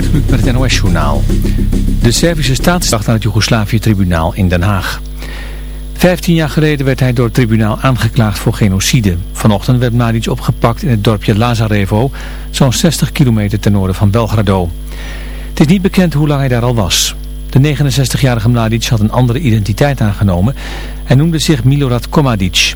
Met het NOS-journaal. De Servische staatsdag naar het Joegoslavië-tribunaal in Den Haag. Vijftien jaar geleden werd hij door het tribunaal aangeklaagd voor genocide. Vanochtend werd Mladic opgepakt in het dorpje Lazarevo, zo'n 60 kilometer ten noorden van Belgrado. Het is niet bekend hoe lang hij daar al was. De 69-jarige Mladic had een andere identiteit aangenomen en noemde zich Milorad Komadic.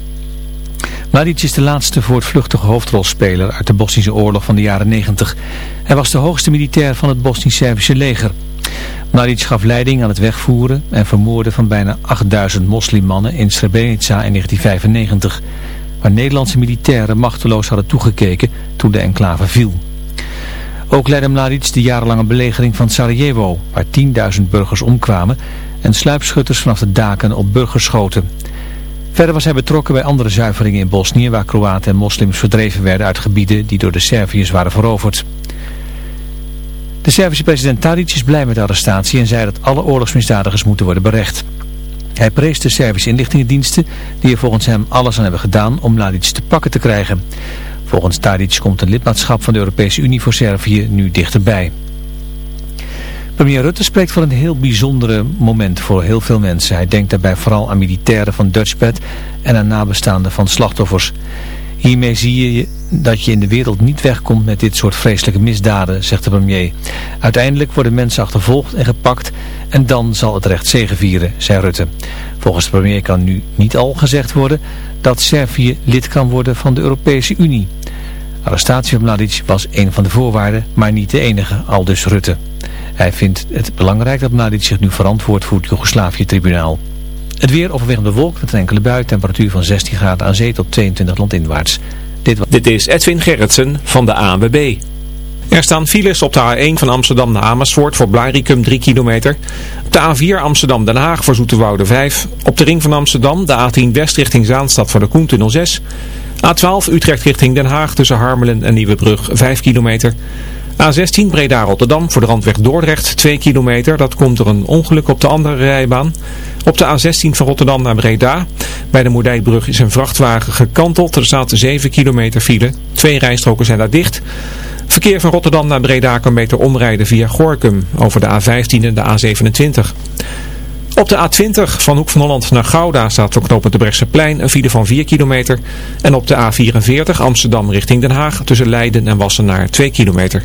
Mladic is de laatste voortvluchtige hoofdrolspeler uit de Bosnische oorlog van de jaren 90. Hij was de hoogste militair van het Bosnisch-Servische leger. Mladic gaf leiding aan het wegvoeren en vermoorden van bijna 8000 moslimmannen in Srebrenica in 1995. Waar Nederlandse militairen machteloos hadden toegekeken toen de enclave viel. Ook leidde Mladic de jarenlange belegering van Sarajevo, waar 10.000 burgers omkwamen en sluipschutters vanaf de daken op burgers schoten. Verder was hij betrokken bij andere zuiveringen in Bosnië waar Kroaten en moslims verdreven werden uit gebieden die door de Serviërs waren veroverd. De Servische president Tadic is blij met de arrestatie en zei dat alle oorlogsmisdadigers moeten worden berecht. Hij prees de Servische inlichtingendiensten die er volgens hem alles aan hebben gedaan om Mladic te pakken te krijgen. Volgens Tadic komt een lidmaatschap van de Europese Unie voor Servië nu dichterbij. Premier Rutte spreekt van een heel bijzondere moment voor heel veel mensen. Hij denkt daarbij vooral aan militairen van Dutchbed en aan nabestaanden van slachtoffers. Hiermee zie je dat je in de wereld niet wegkomt met dit soort vreselijke misdaden, zegt de premier. Uiteindelijk worden mensen achtervolgd en gepakt en dan zal het recht zegevieren, zei Rutte. Volgens de premier kan nu niet al gezegd worden dat Servië lid kan worden van de Europese Unie. Arrestatie van Mladic was een van de voorwaarden, maar niet de enige, al dus Rutte. Hij vindt het belangrijk dat Mladic zich nu verantwoordt voor het Joegoslavië-tribunaal. Het weer overwegend bewolkt met een enkele bui, temperatuur van 16 graden aan zee tot 22 landinwaarts. Dit. Dit is Edwin Gerritsen van de ANWB. Er staan files op de A1 van Amsterdam naar Amersfoort voor Blaricum 3 kilometer. Op de A4 Amsterdam-Den Haag voor Zoeterwoude 5. Op de ring van Amsterdam de A10 West richting Zaanstad voor de Koentunnel 6. A12 Utrecht richting Den Haag tussen Harmelen en Nieuwebrug 5 kilometer. A16 Breda-Rotterdam voor de randweg Dordrecht 2 kilometer. Dat komt er een ongeluk op de andere rijbaan. Op de A16 van Rotterdam naar Breda. Bij de Moerdijkbrug is een vrachtwagen gekanteld. Er staat 7 kilometer file. Twee rijstroken zijn daar dicht. Verkeer van Rotterdam naar Breda kan beter omrijden via Gorkum over de A15 en de A27. Op de A20 van Hoek van Holland naar Gouda staat voor knooppunt de Brechtseplein een file van 4 kilometer. En op de A44 Amsterdam richting Den Haag tussen Leiden en Wassenaar 2 kilometer.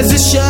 as the shadow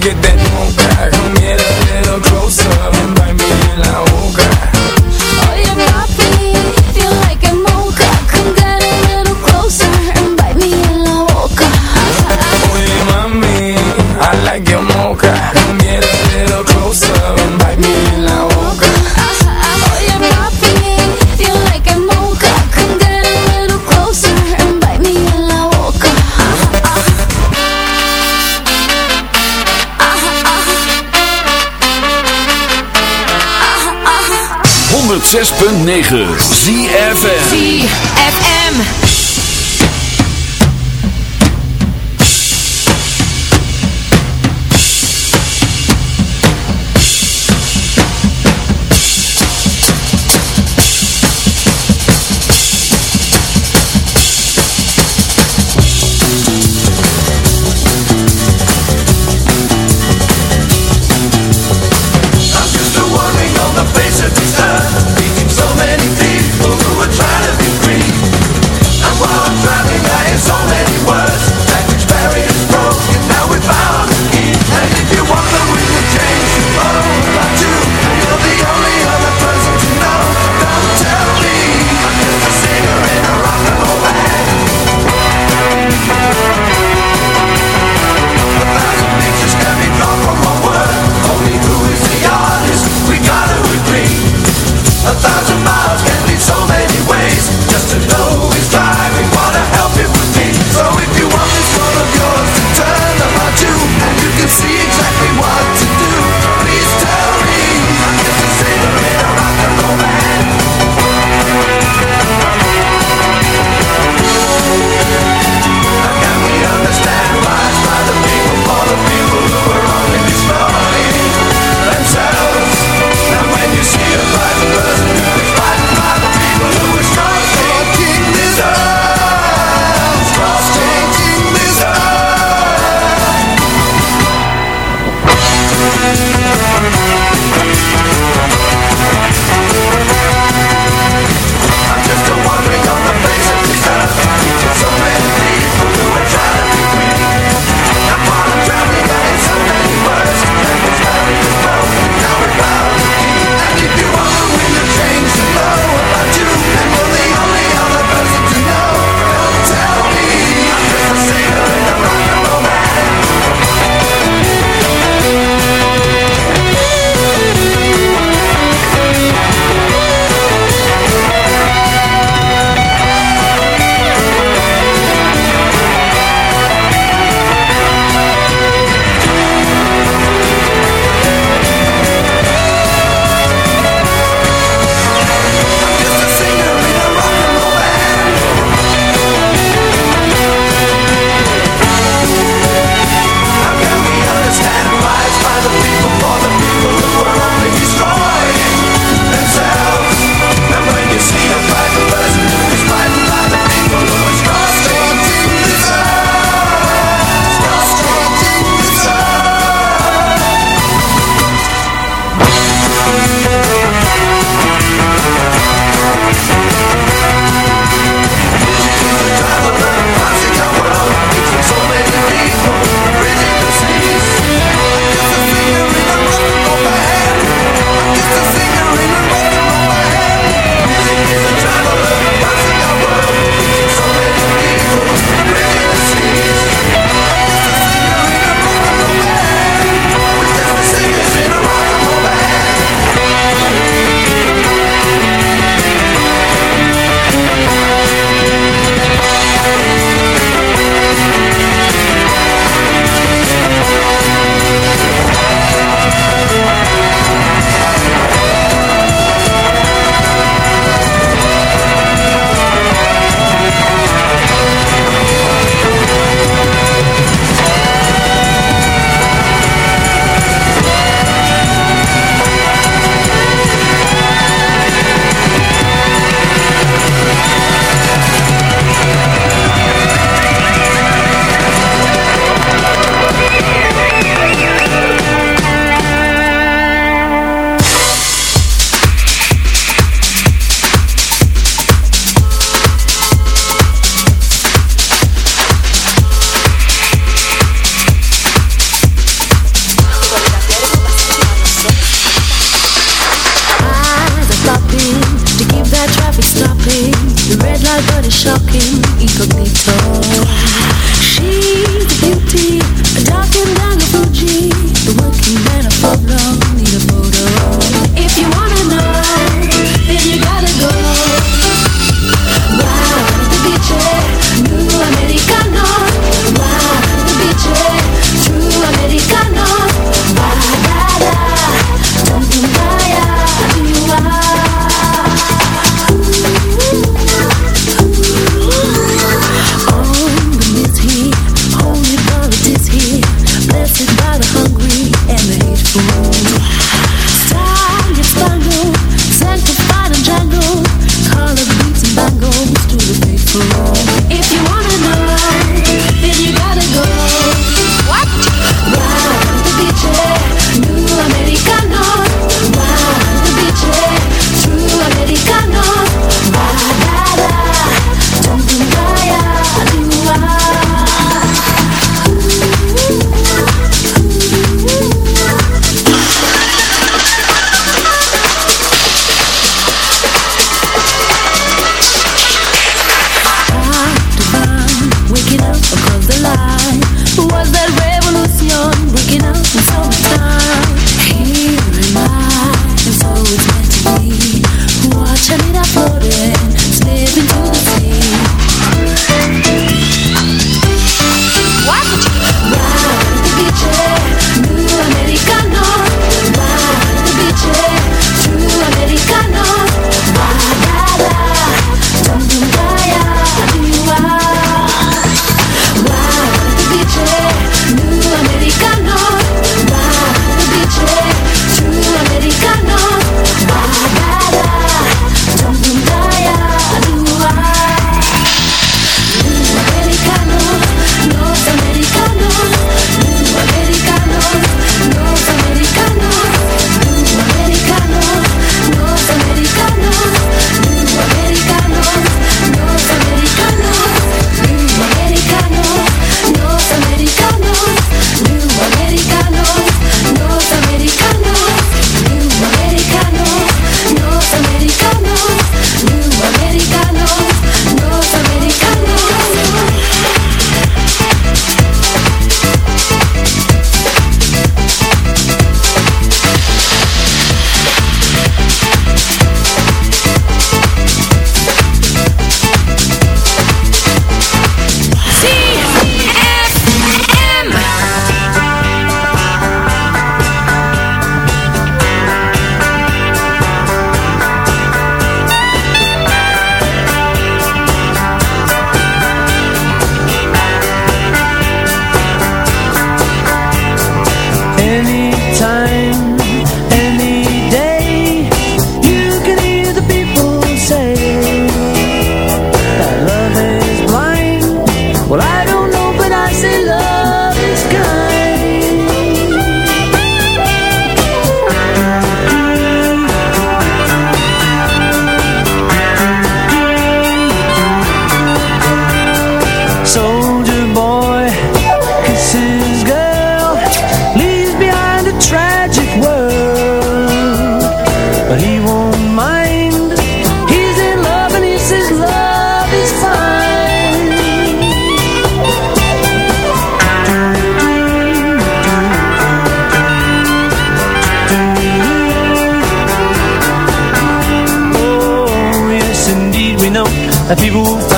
get down. 106.9 ZFM and people